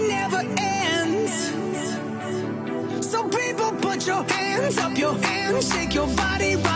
journey never ends. So people put your hands up, your hands, shake your body.